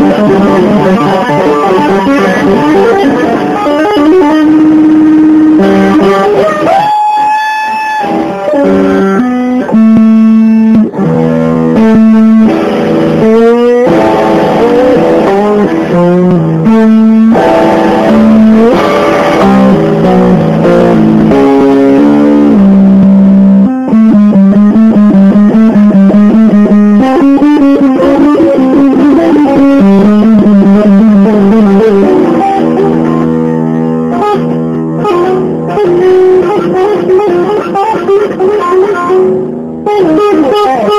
Thank you.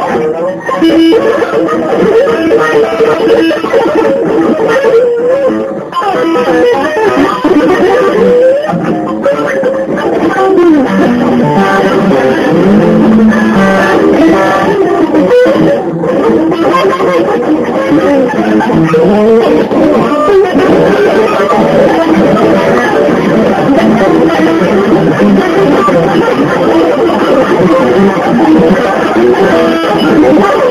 I'm sorry. ¡Gracias!